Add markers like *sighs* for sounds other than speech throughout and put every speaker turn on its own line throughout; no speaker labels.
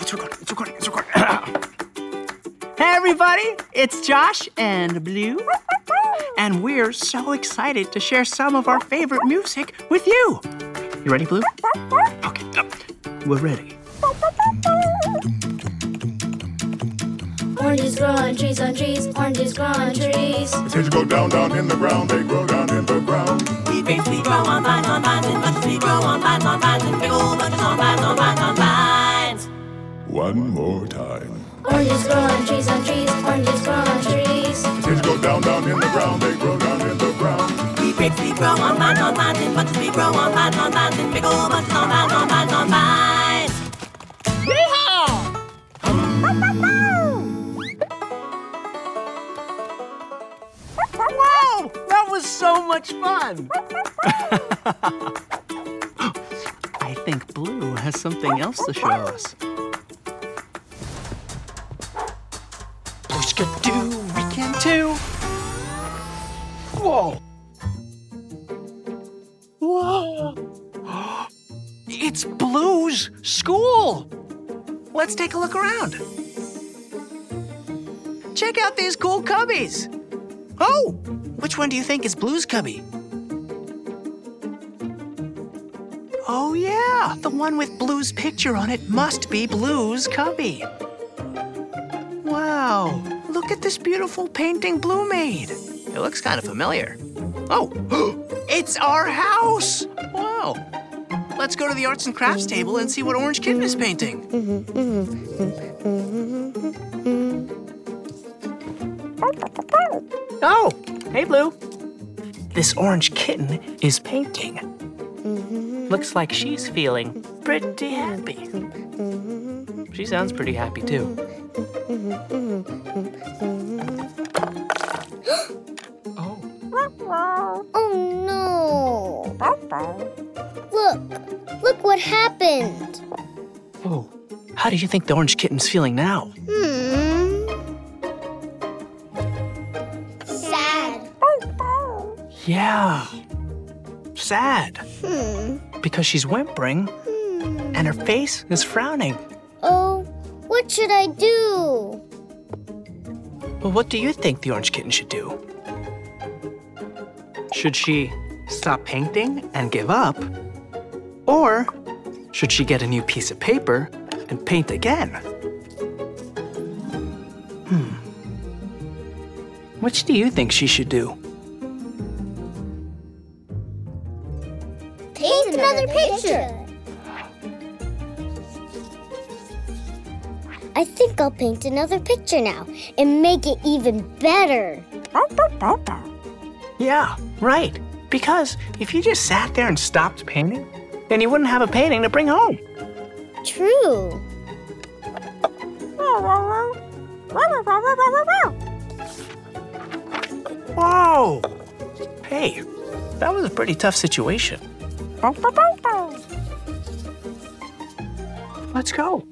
it's recording, it's recording, it's recording.
Hey everybody, it's Josh and Blue. And we're so excited to share some of our favorite music with you. You ready, Blue? Okay, we're ready.
Oranges grow on trees, on trees, oranges grow on trees.
Seeds go down, down in the ground, they grow down in the ground.
Oranges grow on trees, on trees, oranges grow on trees.
Seeds go down, down in the ground, they grow down in the ground.
Wheat grapes, we grow on vines, on vines, and bunches we grow on vines, on vines, and big old bunches on vines, on vines, on vines.
Whoa! That was so much fun! *laughs* I think Blue has something else to show us. We can too. Whoa! Whoa! *gasps* It's Blue's school! Let's take a look around. Check out these cool cubbies! Oh, which one do you think is Blue's cubby? Oh, yeah, the one with Blue's picture on it must be Blue's cubby. Wow, look at this beautiful painting Blue made. It looks kind of familiar. Oh, *gasps* it's our house! Wow. Let's go to the arts and crafts table and see what Orange Kitten is painting. Oh, hey, Blue. This orange kitten is painting. Looks like she's feeling pretty happy. She sounds pretty happy, too. Oh,
Oh no! Look! Look what happened!
oh. How do you think the orange kitten's feeling now?
Hmm. Sad.
Yeah. Sad.
Hmm.
Because she's whimpering hmm. and her face is frowning.
Oh, what should I do?
Well, what do you think the orange kitten should do? Should she stop painting and give up? Or should she get a new piece of paper and paint again? Hmm. Which do you think she should do?
Paint another picture. I think I'll paint another picture now and make it even better.
Yeah, right. Because if you just sat there and stopped painting, then you wouldn't have a painting to bring home.
True.
Whoa! Hey, that was a pretty tough situation. Let's go.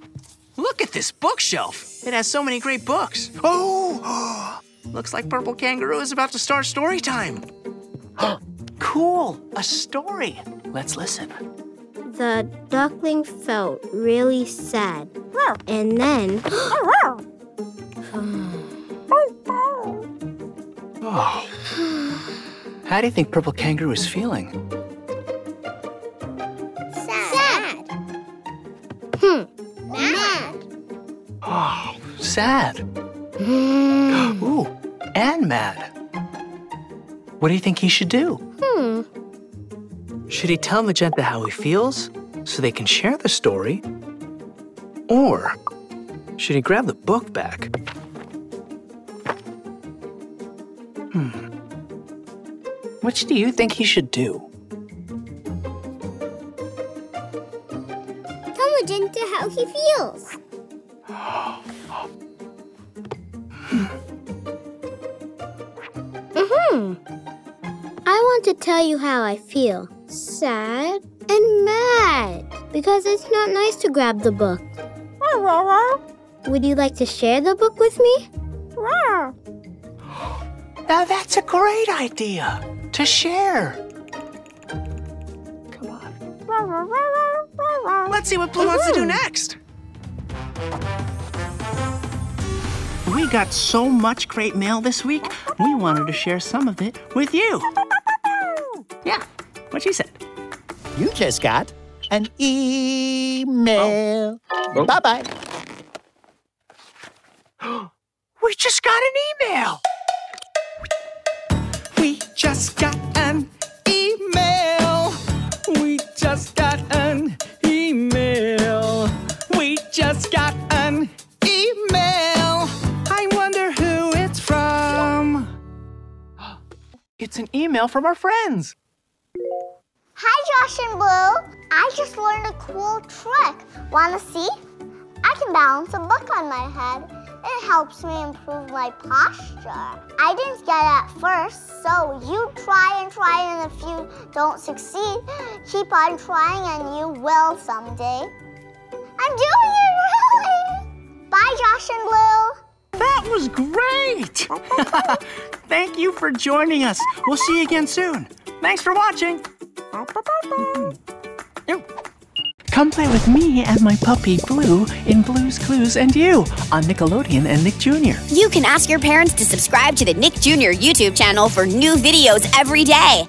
Look at this bookshelf. It has so many great books. Oh! *gasps* Looks like Purple Kangaroo is about to start story time. *gasps* cool, a story. Let's listen.
The duckling felt really sad. And then *gasps*
Oh. oh *sighs* How do you think Purple Kangaroo is feeling? Oh, *gasps* sad. Ooh, and mad. What do you think he should do?
Hmm.
Should he tell Magenta how he feels so they can share the story? Or should he grab the book back? Hmm. Which do you think he should do?
Tell Magenta how he feels.
Hmm. I want to tell you how I feel. Sad and mad. Because it's not nice to grab the book. Would you like to share the book with me?
Now that's a great idea to share. Come on. Let's see what Blue wants to do next. We got so much great mail this week, we wanted to share some of it with you. Yeah, what she said.
You just got an email.
Oh. oh.
Bye bye. *gasps*
We just got an email. We just got an It's an email from our friends.
Hi, Josh and Blue. I just learned a cool trick. Wanna see? I can balance a book on my head. It helps me improve my posture. I didn't get it at first, so you try and try, and if you don't succeed, keep on trying and you will someday. I'm doing it really! Bye, Josh and Blue.
That was great! *laughs* Thank you for joining us. We'll see you again soon. Thanks for watching. Come play with me and my puppy Blue in Blue's Clues and You on Nickelodeon and Nick Jr.
You can ask your parents to subscribe to the Nick Jr. YouTube channel for new videos every day.